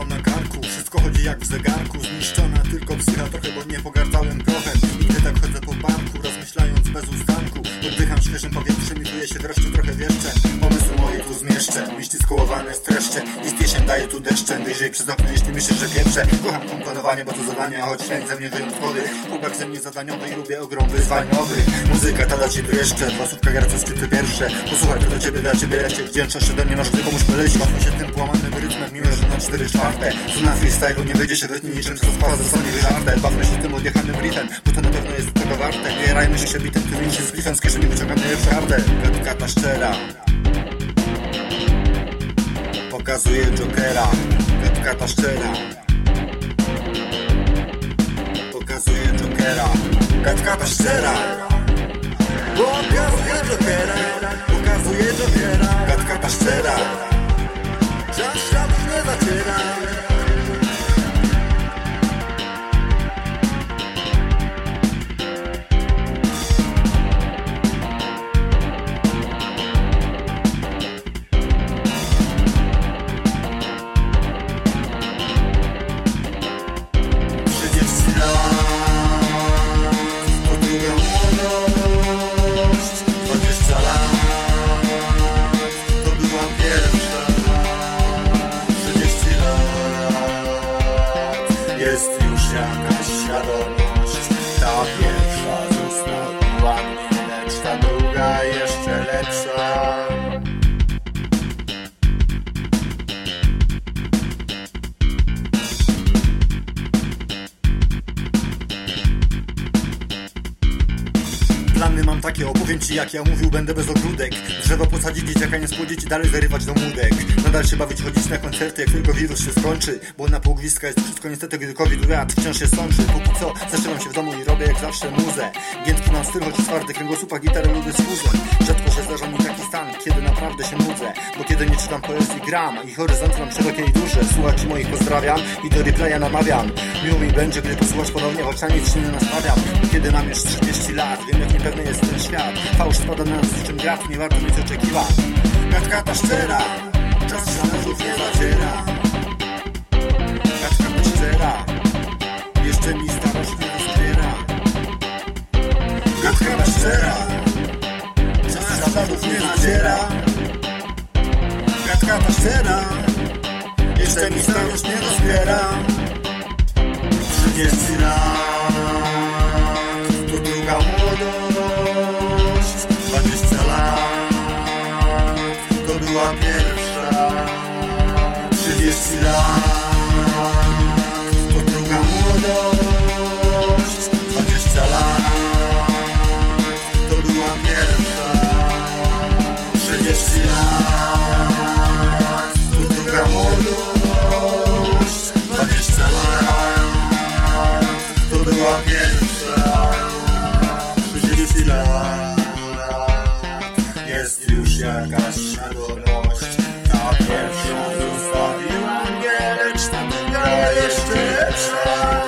na karku. Wszystko chodzi jak w zegarku. Zniszczona tylko psycha trochę, bo nie pogardałem skołowane streszcze. Jesień daje tu deszcze, wyjrzyj przez okno, jeśli myślisz, że pierwsze Kocham komponowanie, bo to zadanie, choć śnieg ze mnie wyjątkowy Chłopak ze mnie zadaniowy i lubię ogrom wyzwaniowy. Muzyka ta da ci dreszcze, dwa słówka garcą szczyty pierwsze. Posłuchaj, to dla ciebie, dla ciebie, ja cię wdzięczę Ode mnie masz, gdy komuś poleci, łatwo się tym połamanym rytmem Mimo, że na cztery czwarte. Tu na freestylu nie wyjdzie się rytm niczym, co składa zostanie wyżarte Bawmy się tym odjechanym riffem, bo to na pewno jest tego warte. Nie rajmy się bitem, którym się z glifem z kieszeni wyciągam najlepsze hardę Gadka ta szczera Pokazuje Jokera. Gadka ta szczera. Pokazuje Jokera. Gadka ta szczera. Pokazuje Jokera. Pokazuje Jokera. Gadka ta szczera Jest już jakaś świadomość. Ta Plany mam takie, opowiem ci jak ja mówił, będę bez ogródek. Drzewo posadzić, dzieciaka nie spłodzić i dalej zarywać do młódek Nadal się bawić, chodzić na koncerty, jak tylko wirus się skończy. Bo na półgwiska jest wszystko niestety, gdy covid lat wciąż się sączy. Póki co, zaczynam się w domu i robię jak zawsze muzę. Giętki mam styl, choć twardy kręgosłupa, gitarę lubię z Rzadko się zdarza mi taki stan, kiedy naprawdę się nudzę. Bo czytam poezji gram i horyzont mam szerokie i duże. Słuchać moich pozdrawiam i do replaya namawiam. Miło mi będzie, gdy posłuchasz ponownie, nic się nie nastawiam. Kiedy mam już 30 lat, wiem jak niepewny jest ten świat. Fałsz spada na nas czym grat, nie warto mieć oczekiwań. Gadka ta szczera, czas śladów nie zaciera Gadka ta szczera, jeszcze mi starość nie rozbiera Gadka ta szczera, czas śladów nie zaciera Gadka ta szczera, jeszcze mi starość nie rozbiera. 30 lat To druga młodość. 20 lat. To była pierwsza. 30 lat Jest już jakaś świadomość Ta pierwsza zostawiła mnie Lecz ta druga jeszcze lepsza